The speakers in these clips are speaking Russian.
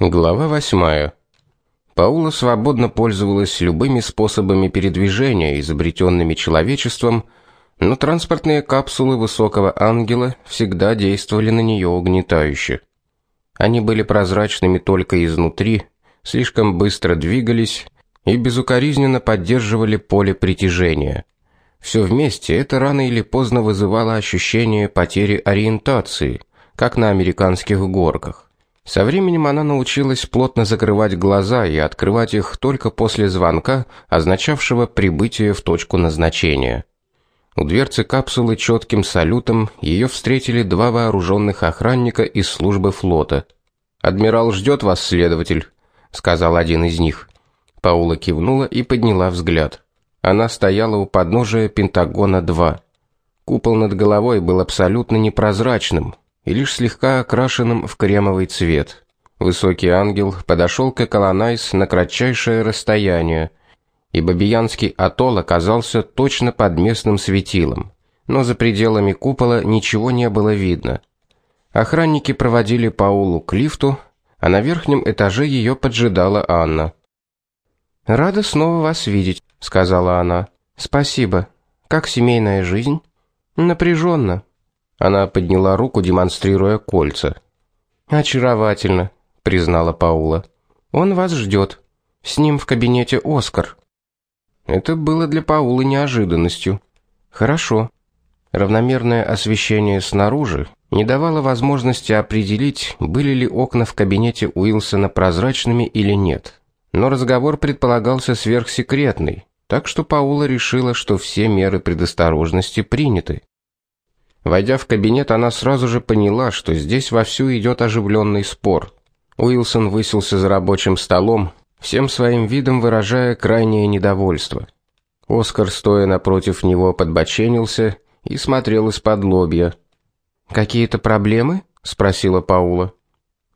Глава 8. Паула свободно пользовалась любыми способами передвижения, изобретенными человечеством, но транспортные капсулы высокого ангела всегда действовали на нее угнетающе. Они были прозрачными только изнутри, слишком быстро двигались и безукоризненно поддерживали поле притяжения. Все вместе это рано или поздно вызывало ощущение потери ориентации, как на американских горках. Со временем она научилась плотно закрывать глаза и открывать их только после звонка, означавшего прибытие в точку назначения. У дверцы капсулы четким салютом ее встретили два вооруженных охранника из службы флота. Адмирал ждет вас, следователь, сказал один из них. Паула кивнула и подняла взгляд. Она стояла у подножия Пентагона 2. Купол над головой был абсолютно непрозрачным, и лишь слегка окрашенным в кремовый цвет. Высокий ангел подошел к Колонайс на кратчайшее расстояние, и Бабиянский атолл оказался точно под местным светилом, но за пределами купола ничего не было видно. Охранники проводили Паулу к лифту, а на верхнем этаже ее поджидала Анна. Рада снова вас видеть, сказала она. Спасибо. Как семейная жизнь? Напряженно. Она подняла руку, демонстрируя кольца. Очаровательно, признала Паула. Он вас ждет. С ним в кабинете Оскар. Это было для Паулы неожиданностью. Хорошо. Равномерное освещение снаружи не давало возможности определить, были ли окна в кабинете Уилсона прозрачными или нет. Но разговор предполагался сверхсекретный, так что Паула решила, что все меры предосторожности приняты. Войдя в кабинет, она сразу же поняла, что здесь вовсю идет оживленный спор. Уилсон высился за рабочим столом, всем своим видом выражая крайнее недовольство. Оскар, стоя напротив него, подбоченился и смотрел из-под лобья. Какие-то проблемы? спросила Паула.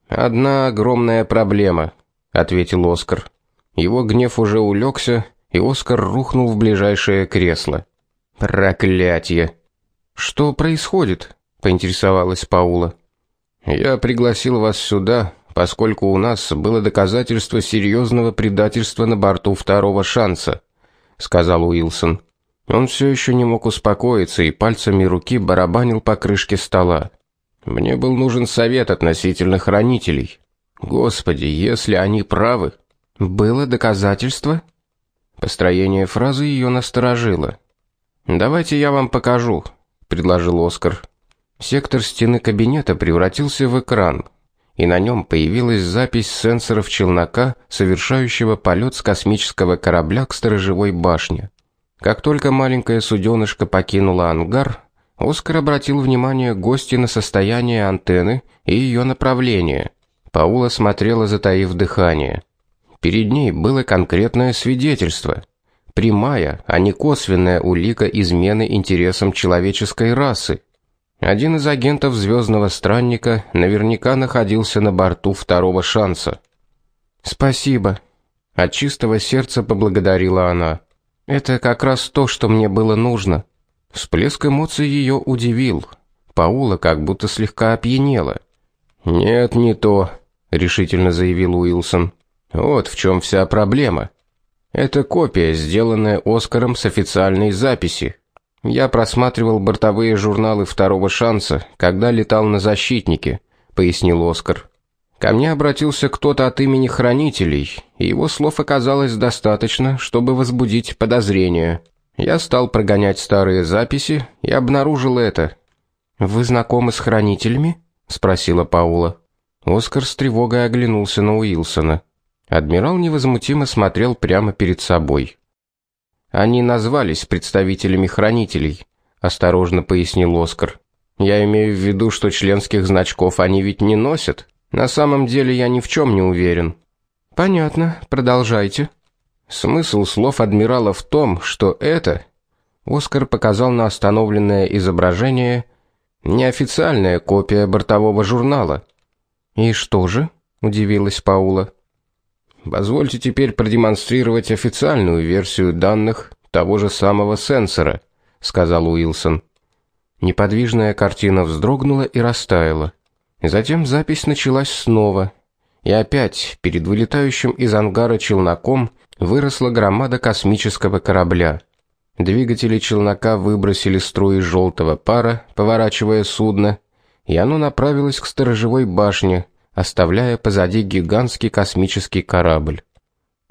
Одна огромная проблема, ответил Оскар. Его гнев уже улегся, и Оскар рухнул в ближайшее кресло. Проклятье. Что происходит? поинтересовалась Паула. Я пригласил вас сюда, поскольку у нас было доказательство серьезного предательства на борту второго шанса, сказал Уилсон. Он все еще не мог успокоиться и пальцами руки барабанил по крышке стола. Мне был нужен совет относительно хранителей. Господи, если они правы, было доказательство? Построение фразы ее насторожило. Давайте я вам покажу, предложил Оскар. Сектор стены кабинета превратился в экран, и на нем появилась запись сенсоров челнока, совершающего полет с космического корабля к сторожевой башне. Как только маленькое суденышко покинуло ангар, Оскар обратил внимание гостя на состояние антенны и ее направление. Паула смотрела, затаив дыхание. Перед ней было конкретное свидетельство – прямая, а не косвенная улика измены интересам человеческой расы. Один из агентов Звездного странника наверняка находился на борту второго шанса. Спасибо, от чистого сердца поблагодарила она. Это как раз то, что мне было нужно. Всплеск эмоций ее удивил. Паула как будто слегка опьянела. Нет, не то, решительно заявил Уилсон. Вот в чем вся проблема. Это копия, сделанная Оскаром с официальной записи. Я просматривал бортовые журналы второго шанса, когда летал на защитнике, пояснил Оскар. Ко мне обратился кто-то от имени хранителей, и его слов оказалось достаточно, чтобы возбудить подозрения. Я стал прогонять старые записи и обнаружил это. Вы знакомы с хранителями? спросила Паула. Оскар с тревогой оглянулся на Уилсона. Адмирал невозмутимо смотрел прямо перед собой. Они назвались представителями хранителей, осторожно пояснил Оскар. Я имею в виду, что членских значков они ведь не носят. На самом деле я ни в чем не уверен. Понятно, продолжайте. Смысл слов адмирала в том, что это Оскар показал на остановленное изображение неофициальная копия бортового журнала. И что же? удивилась Паула. Позвольте теперь продемонстрировать официальную версию данных того же самого сенсора, сказал Уилсон. Неподвижная картина вздрогнула и растаяла. Затем запись началась снова, И опять перед вылетающим из ангара челноком выросла громада космического корабля. Двигатели челнока выбросили струи желтого пара, поворачивая судно, и оно направилось к сторожевой башне, оставляя позади гигантский космический корабль.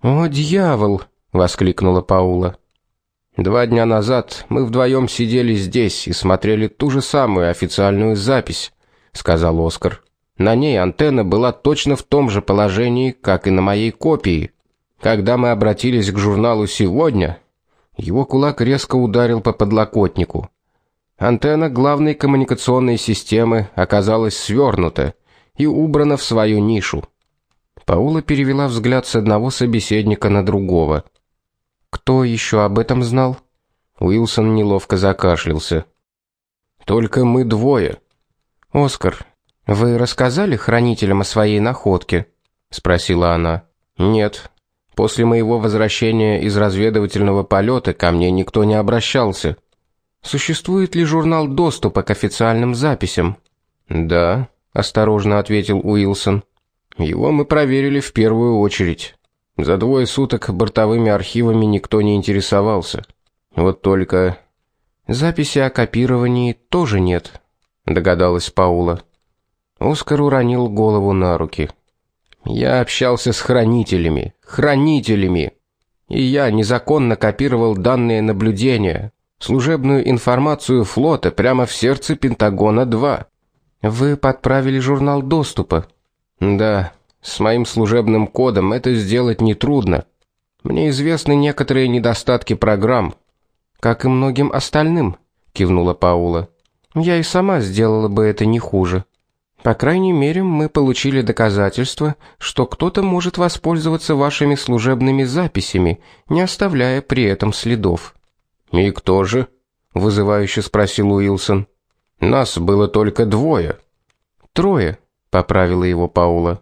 "О, дьявол!" воскликнула Паула. Два дня назад мы вдвоем сидели здесь и смотрели ту же самую официальную запись, сказал Оскар. На ней антенна была точно в том же положении, как и на моей копии. Когда мы обратились к журналу сегодня, его кулак резко ударил по подлокотнику. Антенна главной коммуникационной системы оказалась свернута и убрана в свою нишу. Паула перевела взгляд с одного собеседника на другого. Кто еще об этом знал? Уилсон неловко закашлялся. Только мы двое. Оскар, вы рассказали хранителям о своей находке? спросила она. Нет. После моего возвращения из разведывательного полета ко мне никто не обращался. Существует ли журнал доступа к официальным записям? Да, осторожно ответил Уилсон. Его мы проверили в первую очередь. За двое суток бортовыми архивами никто не интересовался. Вот только записи о копировании тоже нет, догадалась Паула. Оскар уронил голову на руки. Я общался с хранителями, хранителями. И я незаконно копировал данные наблюдения, служебную информацию флота прямо в сердце Пентагона-2. Вы подправили журнал доступа. Да, с моим служебным кодом это сделать не трудно. Мне известны некоторые недостатки программ, как и многим остальным, кивнула Паула. Я и сама сделала бы это не хуже. По крайней мере, мы получили доказательство, что кто-то может воспользоваться вашими служебными записями, не оставляя при этом следов. И кто же? вызывающе спросил Уилсон. Нас было только двое. Трое, поправила его Паула.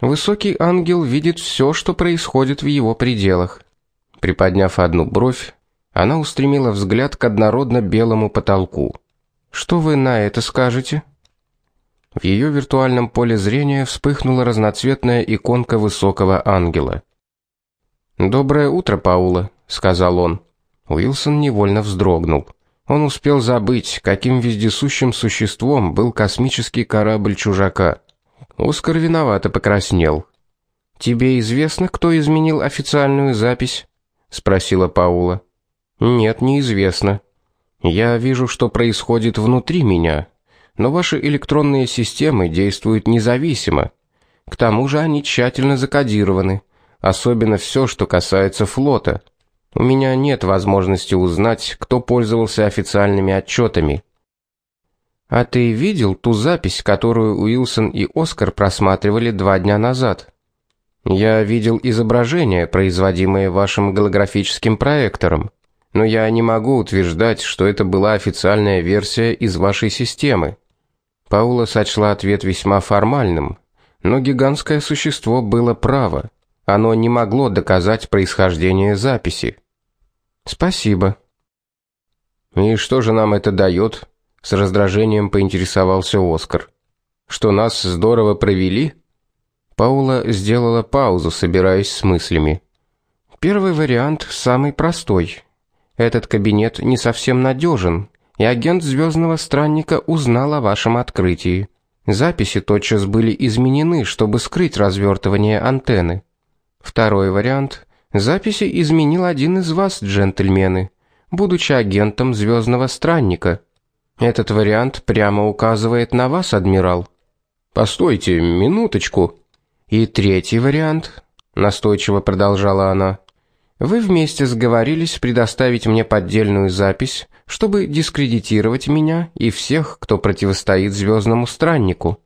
Высокий ангел видит все, что происходит в его пределах. Приподняв одну бровь, она устремила взгляд к однородно белому потолку. Что вы на это скажете? В ее виртуальном поле зрения вспыхнула разноцветная иконка высокого ангела. "Доброе утро, Паула", сказал он. Уилсон невольно вздрогнул. Он успел забыть, каким вездесущим существом был космический корабль чужака. Оскар виновато покраснел. Тебе известно, кто изменил официальную запись? спросила Паула. Нет, неизвестно. Я вижу, что происходит внутри меня, но ваши электронные системы действуют независимо. К тому же они тщательно закодированы, особенно все, что касается флота. У меня нет возможности узнать, кто пользовался официальными отчетами. А ты видел ту запись, которую Уилсон и Оскар просматривали два дня назад? Я видел изображение, производимое вашим голографическим проектором, но я не могу утверждать, что это была официальная версия из вашей системы. Паула сочла ответ весьма формальным, но гигантское существо было право. Оно не могло доказать происхождение записи. Спасибо. И что же нам это дает? с раздражением поинтересовался Оскар. Что нас здорово провели? Паула сделала паузу, собираясь с мыслями. Первый вариант самый простой. Этот кабинет не совсем надежен, и агент звездного странника узнал о вашем открытии. Записи тотчас были изменены, чтобы скрыть развертывание антенны. Второй вариант записи изменил один из вас, джентльмены, будучи агентом звездного странника. Этот вариант прямо указывает на вас, адмирал. Постойте, минуточку. И третий вариант, настойчиво продолжала она. Вы вместе сговорились предоставить мне поддельную запись, чтобы дискредитировать меня и всех, кто противостоит звездному страннику.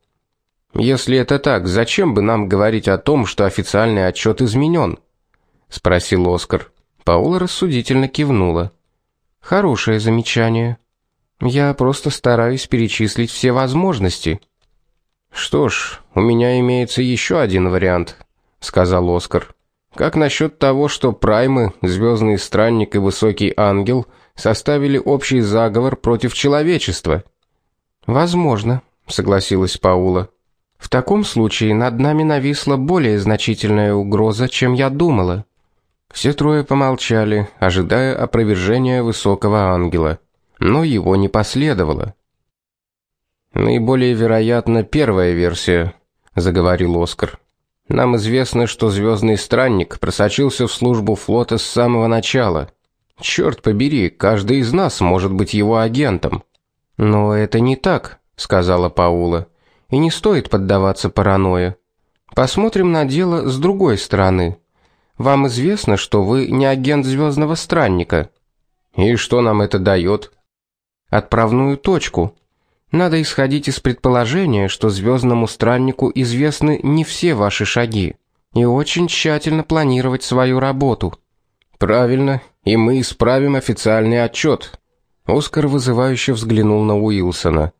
Если это так, зачем бы нам говорить о том, что официальный отчет изменен? Спросил Оскар. Паула рассудительно кивнула. Хорошее замечание. Я просто стараюсь перечислить все возможности. Что ж, у меня имеется еще один вариант, сказал Оскар. Как насчет того, что праймы, звездный странник и высокий ангел составили общий заговор против человечества? Возможно, согласилась Паула. В таком случае над нами нависла более значительная угроза, чем я думала. Все трое помолчали, ожидая опровержения высокого ангела, но его не последовало. Наиболее вероятно первая версия, заговорил Оскар. Нам известно, что звездный странник просочился в службу флота с самого начала. Черт побери, каждый из нас может быть его агентом. Но это не так, сказала Паула. И не стоит поддаваться паранойе. Посмотрим на дело с другой стороны. Вам известно, что вы не агент звездного странника. И что нам это дает? Отправную точку. Надо исходить из предположения, что звездному страннику известны не все ваши шаги, и очень тщательно планировать свою работу. Правильно, и мы исправим официальный отчет. Оскар вызывающе взглянул на Уилсона.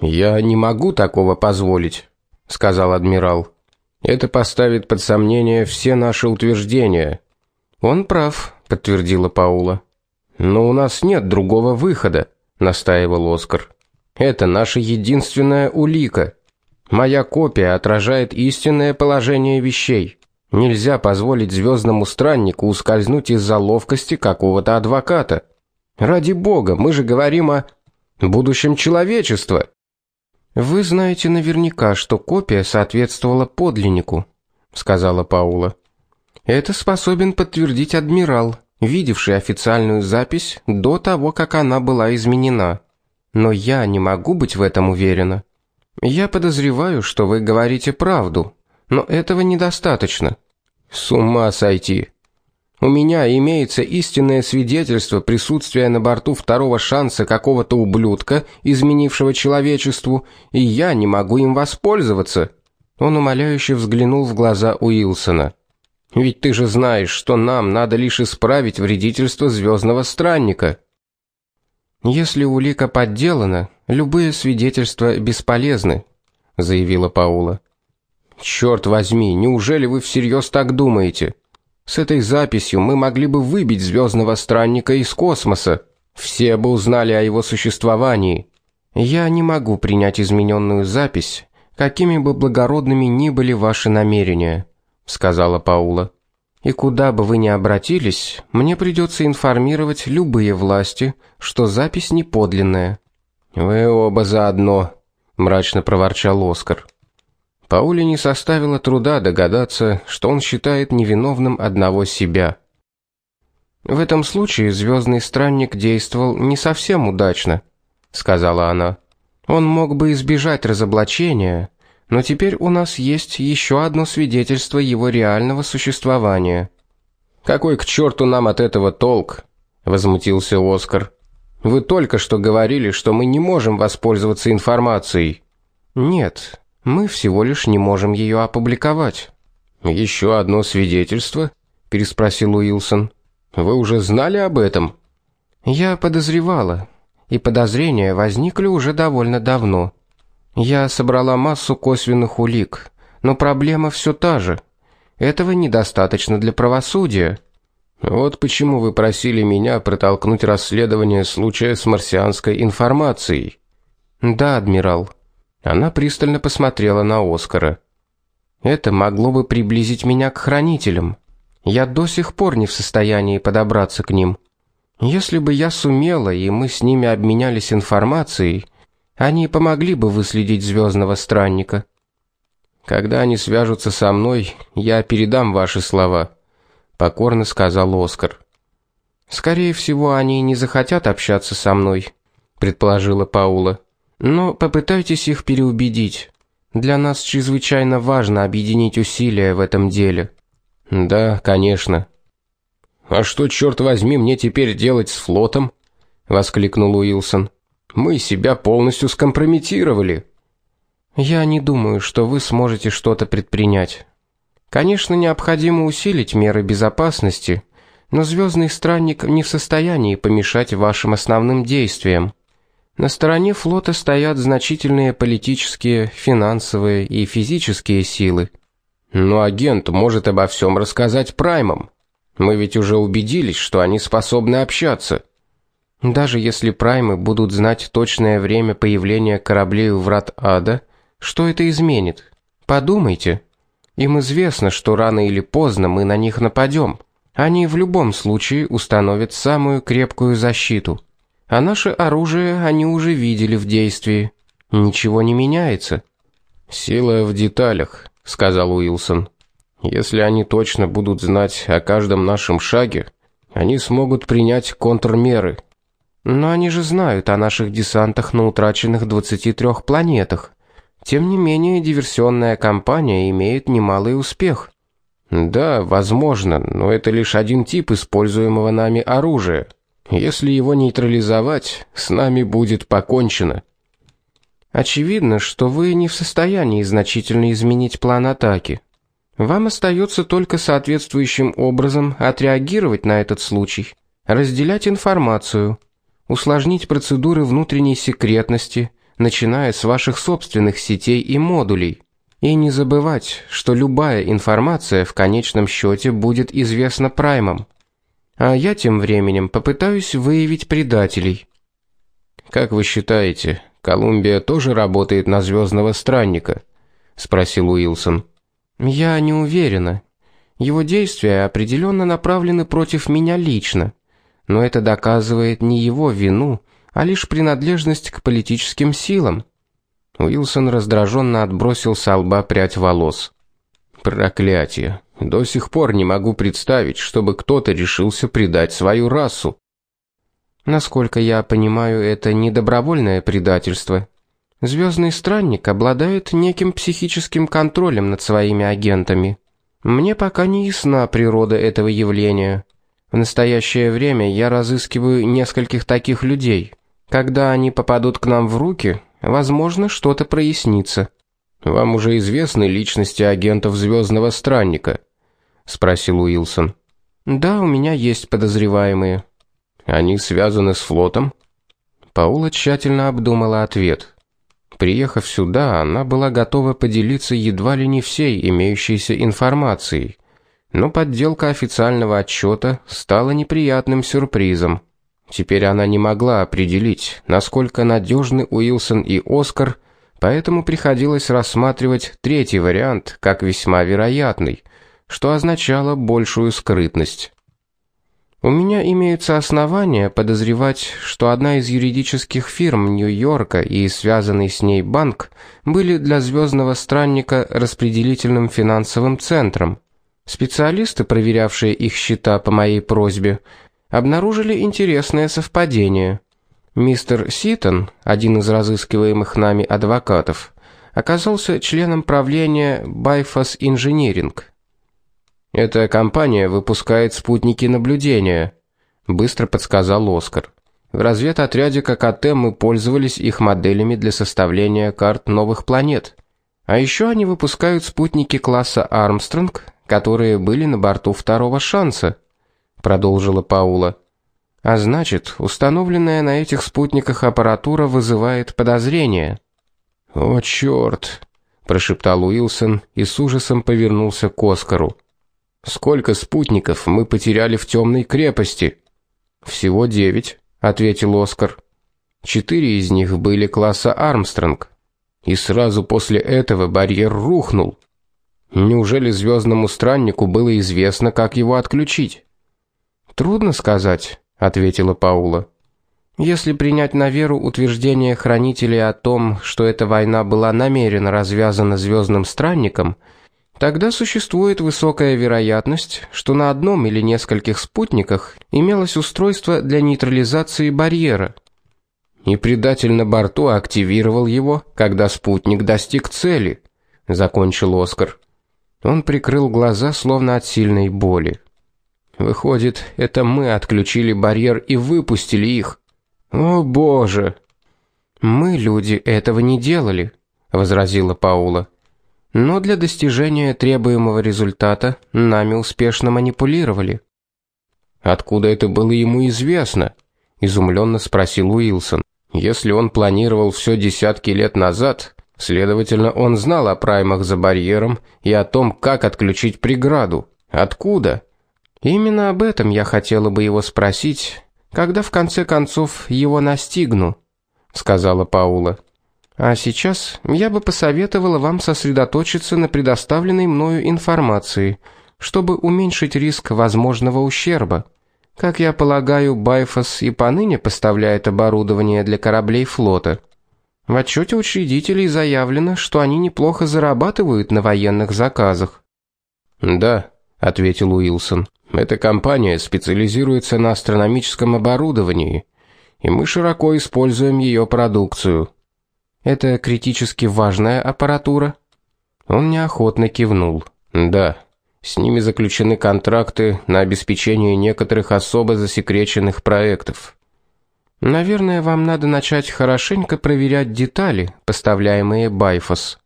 Я не могу такого позволить, сказал адмирал. Это поставит под сомнение все наши утверждения. Он прав, подтвердила Паула. Но у нас нет другого выхода, настаивал Оскар. Это наша единственная улика. Моя копия отражает истинное положение вещей. Нельзя позволить звездному страннику ускользнуть из-за ловкости какого-то адвоката. Ради бога, мы же говорим о будущем человечества. Вы знаете наверняка, что копия соответствовала подлиннику, сказала Паула. Это способен подтвердить адмирал, видевший официальную запись до того, как она была изменена. Но я не могу быть в этом уверена. Я подозреваю, что вы говорите правду, но этого недостаточно. С ума сойти. У меня имеется истинное свидетельство присутствия на борту второго шанса какого-то ублюдка, изменившего человечеству, и я не могу им воспользоваться. Он умоляюще взглянул в глаза Уилсона. Ведь ты же знаешь, что нам надо лишь исправить вредительство звездного странника. Если улика подделана, любые свидетельства бесполезны, заявила Паула. Черт возьми, неужели вы всерьез так думаете? С этой записью мы могли бы выбить звездного странника из космоса. Все бы узнали о его существовании. Я не могу принять измененную запись, какими бы благородными ни были ваши намерения, сказала Паула. И куда бы вы ни обратились, мне придется информировать любые власти, что запись не подлинная. Вы оба заодно, мрачно проворчал Оскар. Пауле не составило труда догадаться, что он считает невиновным одного себя. В этом случае звездный странник действовал не совсем удачно, сказала она. Он мог бы избежать разоблачения, но теперь у нас есть еще одно свидетельство его реального существования. Какой к черту нам от этого толк? возмутился Оскар. Вы только что говорили, что мы не можем воспользоваться информацией. Нет, мы всего лишь не можем ее опубликовать. Еще одно свидетельство? переспросил Уилсон. Вы уже знали об этом? Я подозревала, и подозрения возникли уже довольно давно. Я собрала массу косвенных улик, но проблема все та же. Этого недостаточно для правосудия. Вот почему вы просили меня протолкнуть расследование случая с марсианской информацией. Да, адмирал. Она пристально посмотрела на Оскара. Это могло бы приблизить меня к хранителям. Я до сих пор не в состоянии подобраться к ним. Если бы я сумела, и мы с ними обменялись информацией, они помогли бы выследить звездного странника. Когда они свяжутся со мной, я передам ваши слова, покорно сказал Оскар. Скорее всего, они не захотят общаться со мной, предположила Паула. Но попытайтесь их переубедить. Для нас чрезвычайно важно объединить усилия в этом деле. Да, конечно. А что черт возьми мне теперь делать с флотом? воскликнул Уилсон. Мы себя полностью скомпрометировали. Я не думаю, что вы сможете что-то предпринять. Конечно, необходимо усилить меры безопасности, но звездный странник не в состоянии помешать вашим основным действиям. На стороне флота стоят значительные политические, финансовые и физические силы. Но агент может обо всем рассказать праймам. Мы ведь уже убедились, что они способны общаться. Даже если праймы будут знать точное время появления кораблей у врат ада, что это изменит? Подумайте. Им известно, что рано или поздно мы на них нападем. Они в любом случае установят самую крепкую защиту. А наше оружие они уже видели в действии. Ничего не меняется. Сила в деталях, сказал Уилсон. Если они точно будут знать о каждом нашем шаге, они смогут принять контрмеры. Но они же знают о наших десантах на утраченных 23 планетах. Тем не менее, диверсионная кампания имеет немалый успех. Да, возможно, но это лишь один тип используемого нами оружия. Если его нейтрализовать, с нами будет покончено. Очевидно, что вы не в состоянии значительно изменить план атаки. Вам остается только соответствующим образом отреагировать на этот случай, разделять информацию, усложнить процедуры внутренней секретности, начиная с ваших собственных сетей и модулей. И не забывать, что любая информация в конечном счете будет известна праймам. А я тем временем попытаюсь выявить предателей. Как вы считаете, Колумбия тоже работает на звездного странника? спросил Уилсон. Я не уверена. Его действия определенно направлены против меня лично, но это доказывает не его вину, а лишь принадлежность к политическим силам. Уилсон раздраженно отбросил с лба прядь волос. Проклятие. До сих пор не могу представить, чтобы кто-то решился предать свою расу. Насколько я понимаю, это не добровольное предательство. Звездный странник обладает неким психическим контролем над своими агентами. Мне пока не ясна природа этого явления. В настоящее время я разыскиваю нескольких таких людей. Когда они попадут к нам в руки, возможно, что-то прояснится. Вам уже известны личности агентов Звездного странника, спросил Уилсон. Да, у меня есть подозреваемые. Они связаны с флотом? Паула тщательно обдумала ответ. Приехав сюда, она была готова поделиться едва ли не всей имеющейся информацией. Но подделка официального отчета стала неприятным сюрпризом. Теперь она не могла определить, насколько надежны Уилсон и Оскар, поэтому приходилось рассматривать третий вариант как весьма вероятный, что означало большую скрытность. У меня имеются основания подозревать, что одна из юридических фирм Нью-Йорка и связанный с ней банк были для звездного странника распределительным финансовым центром. Специалисты, проверявшие их счета по моей просьбе, обнаружили интересное совпадение. Мистер Ситон, один из разыскиваемых нами адвокатов, оказался членом правления Byfas Engineering. Эта компания выпускает спутники наблюдения, быстро подсказал Оскар. В разведотряде ККТ мы пользовались их моделями для составления карт новых планет. А еще они выпускают спутники класса Армстронг, которые были на борту второго шанса продолжила Паула. А значит, установленная на этих спутниках аппаратура вызывает подозрения. О чёрт, прошептал Уилсон и с ужасом повернулся к Оскару. Сколько спутников мы потеряли в темной крепости? Всего девять, ответил Оскар. Четыре из них были класса Армстронг. И сразу после этого барьер рухнул. Неужели звездному страннику было известно, как его отключить? Трудно сказать, ответила Паула. Если принять на веру утверждение хранителей о том, что эта война была намеренно развязана звездным странником, тогда существует высокая вероятность, что на одном или нескольких спутниках имелось устройство для нейтрализации барьера. И предатель на борту активировал его, когда спутник достиг цели, закончил Оскар. Он прикрыл глаза, словно от сильной боли. Выходит, это мы отключили барьер и выпустили их. О, боже. Мы, люди, этого не делали, возразила Паула. Но для достижения требуемого результата нами успешно манипулировали. Откуда это было ему известно? изумленно спросил Уилсон. Если он планировал все десятки лет назад, следовательно, он знал о праймах за барьером и о том, как отключить преграду. Откуда? Именно об этом я хотела бы его спросить, когда в конце концов его настигну, сказала Паула. А сейчас я бы посоветовала вам сосредоточиться на предоставленной мною информации, чтобы уменьшить риск возможного ущерба. Как я полагаю, Байфос и поныне поставляет оборудование для кораблей флота. В отчете учредителей заявлено, что они неплохо зарабатывают на военных заказах. Да, ответил Уилсон. Эта компания специализируется на астрономическом оборудовании, и мы широко используем ее продукцию. Это критически важная аппаратура. Он неохотно кивнул. Да. С ними заключены контракты на обеспечение некоторых особо засекреченных проектов. Наверное, вам надо начать хорошенько проверять детали, поставляемые Байфос.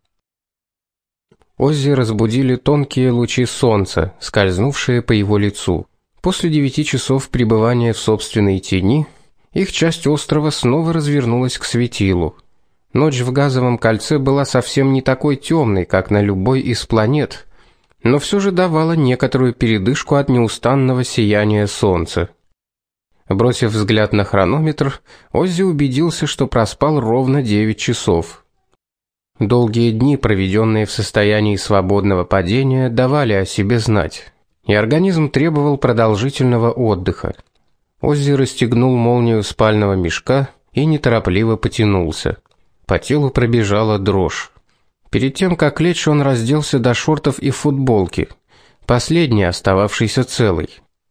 Оззи разбудили тонкие лучи солнца, скользнувшие по его лицу. После девяти часов пребывания в собственной тени, их часть острова снова развернулась к светилу. Ночь в газовом кольце была совсем не такой темной, как на любой из планет, но все же давала некоторую передышку от неустанного сияния солнца. Бросив взгляд на хронометр, Оззи убедился, что проспал ровно 9 часов. Долгие дни, проведенные в состоянии свободного падения, давали о себе знать, и организм требовал продолжительного отдыха. Оззи расстегнул молнию спального мешка и неторопливо потянулся. По телу пробежала дрожь. Перед тем как лечь, он разделся до шортов и футболки, последний остававшийся целый.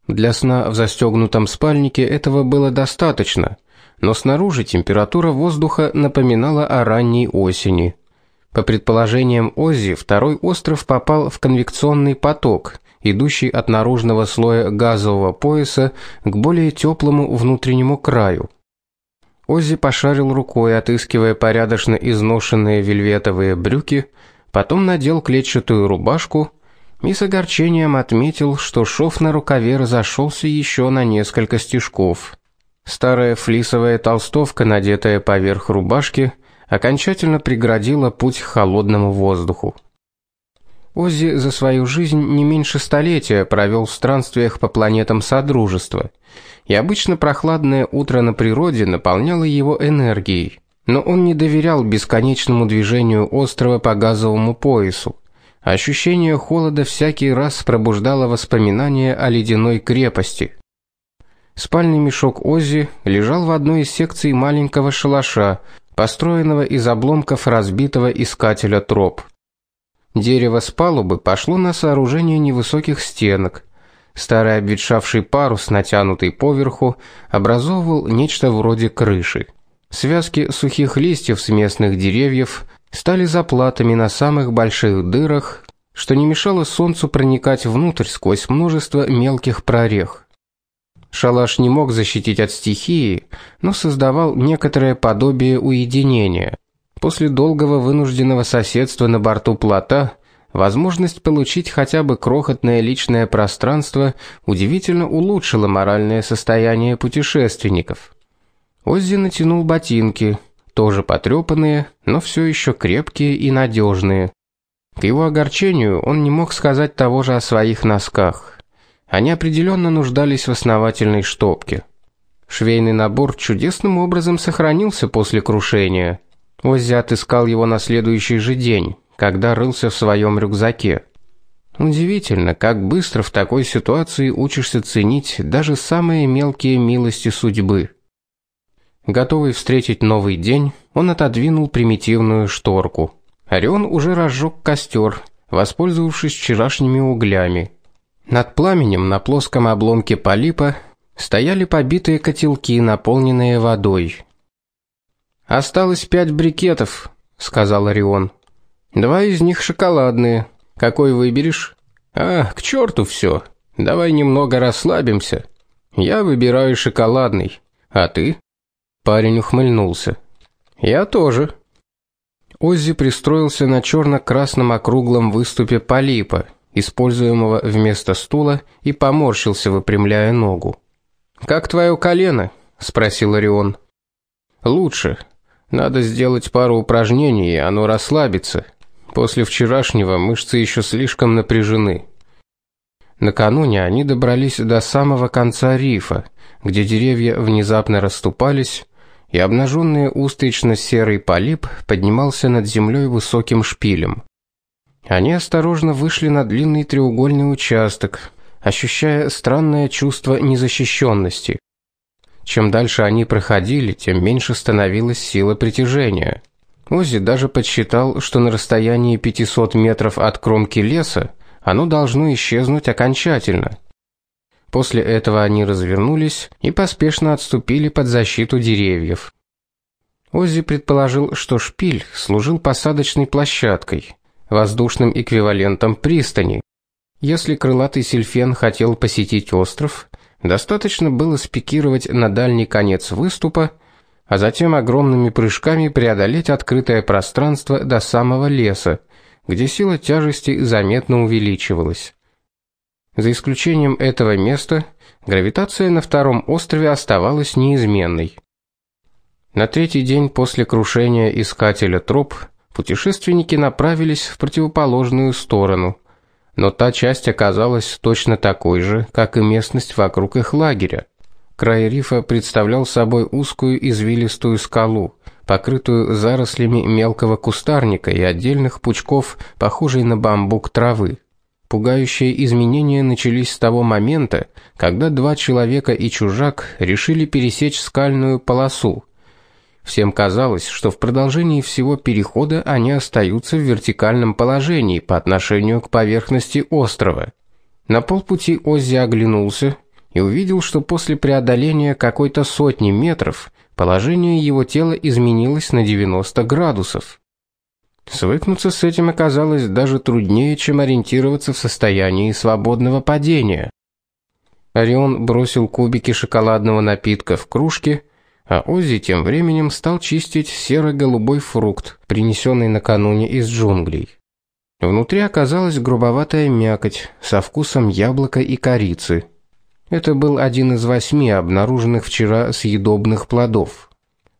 Для сна в застегнутом спальнике этого было достаточно, но снаружи температура воздуха напоминала о ранней осени. По предположениям Оззи, второй остров попал в конвекционный поток, идущий от наружного слоя газового пояса к более теплому внутреннему краю. Оззи пошарил рукой, отыскивая порядочно изношенные вельветовые брюки, потом надел клетчатую рубашку и с огорчением отметил, что шов на рукаве разошелся еще на несколько стежков. Старая флисовая толстовка, надетая поверх рубашки, окончательно преградила путь холодному воздуху. Оззи за свою жизнь не меньше столетия провел в странствиях по планетам Содружества – и обычно прохладное утро на природе наполняло его энергией. Но он не доверял бесконечному движению острова по газовому поясу. Ощущение холода всякий раз пробуждало воспоминания о ледяной крепости. Спальный мешок Оззи лежал в одной из секций маленького шалаша, построенного из обломков разбитого искателя троп. Дерево с палубы пошло на сооружение невысоких стенок, Старый обветшавший парус, натянутый поверху, образовывал нечто вроде крыши. Связки сухих листьев с местных деревьев стали заплатами на самых больших дырах, что не мешало солнцу проникать внутрь сквозь множество мелких прорех. Шалаш не мог защитить от стихии, но создавал некоторое подобие уединения. После долгого вынужденного соседства на борту плота Возможность получить хотя бы крохотное личное пространство удивительно улучшила моральное состояние путешественников. Оззи натянул ботинки, тоже потрепанные, но все еще крепкие и надежные. К его огорчению он не мог сказать того же о своих носках. Они определенно нуждались в основательной штопке. Швейный набор чудесным образом сохранился после крушения. Оззи отыскал его на следующий же день когда рылся в своем рюкзаке. Удивительно, как быстро в такой ситуации учишься ценить даже самые мелкие милости судьбы. Готовый встретить новый день, он отодвинул примитивную шторку. Орион уже разжег костер, воспользовавшись вчерашними углями. Над пламенем на плоском обломке полипа стояли побитые котелки, наполненные водой. Осталось пять брикетов, сказал Орион. Два из них шоколадные. Какой выберешь? А, к черту все. Давай немного расслабимся. Я выбираю шоколадный. А ты? Парень ухмыльнулся. Я тоже. Оззи пристроился на черно красном округлом выступе полипа, используемого вместо стула, и поморщился, выпрямляя ногу. Как твое колено? спросил Орион. Лучше. Надо сделать пару упражнений, и оно расслабится. После вчерашнего мышцы еще слишком напряжены. Накануне они добрались до самого конца рифа, где деревья внезапно расступались, и обнаженный устрично-серый полип поднимался над землей высоким шпилем. Они осторожно вышли на длинный треугольный участок, ощущая странное чувство незащищенности. Чем дальше они проходили, тем меньше становилась сила притяжения. Оззи даже подсчитал, что на расстоянии 500 метров от кромки леса оно должно исчезнуть окончательно. После этого они развернулись и поспешно отступили под защиту деревьев. Оззи предположил, что шпиль служил посадочной площадкой, воздушным эквивалентом пристани. Если крылатый сильфен хотел посетить остров, достаточно было спикировать на дальний конец выступа, а затем огромными прыжками преодолеть открытое пространство до самого леса, где сила тяжести заметно увеличивалась. За исключением этого места, гравитация на втором острове оставалась неизменной. На третий день после крушения искателя троп путешественники направились в противоположную сторону, но та часть оказалась точно такой же, как и местность вокруг их лагеря. Край рифа представлял собой узкую извилистую скалу, покрытую зарослями мелкого кустарника и отдельных пучков, похожей на бамбук травы. Пугающие изменения начались с того момента, когда два человека и чужак решили пересечь скальную полосу. Всем казалось, что в продолжении всего перехода они остаются в вертикальном положении по отношению к поверхности острова. На полпути Оззи оглянулся и увидел, что после преодоления какой-то сотни метров положение его тела изменилось на 90 градусов. Свыкнуться с этим оказалось даже труднее, чем ориентироваться в состоянии свободного падения. Орион бросил кубики шоколадного напитка в кружки, а Оззи тем временем стал чистить серо-голубой фрукт, принесенный накануне из джунглей. Внутри оказалась грубоватая мякоть со вкусом яблока и корицы. Это был один из восьми обнаруженных вчера съедобных плодов.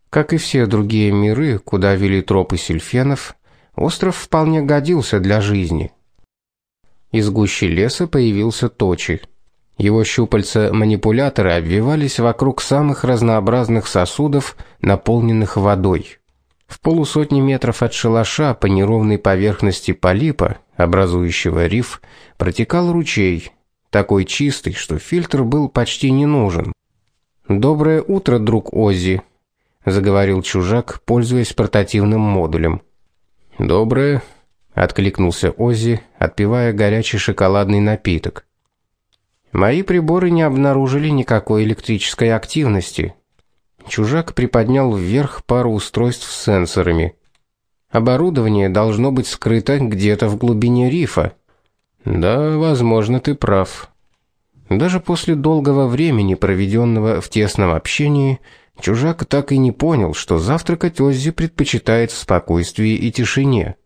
Как и все другие миры, куда вели тропы сильфенов, остров вполне годился для жизни. Из гущи леса появился Точи. Его щупальца-манипуляторы обвивались вокруг самых разнообразных сосудов, наполненных водой. В полусотни метров от шалаша по неровной поверхности полипа, образующего риф, протекал ручей, такой чистый, что фильтр был почти не нужен. Доброе утро, друг Оззи, заговорил чужак, пользуясь портативным модулем. Доброе, откликнулся Оззи, отпивая горячий шоколадный напиток. Мои приборы не обнаружили никакой электрической активности. Чужак приподнял вверх пару устройств с сенсорами. Оборудование должно быть скрыто где-то в глубине рифа. Да, возможно, ты прав. Даже после долгого времени, проведенного в тесном общении, чужак так и не понял, что завтракать Оззи предпочитает в спокойствии и тишине.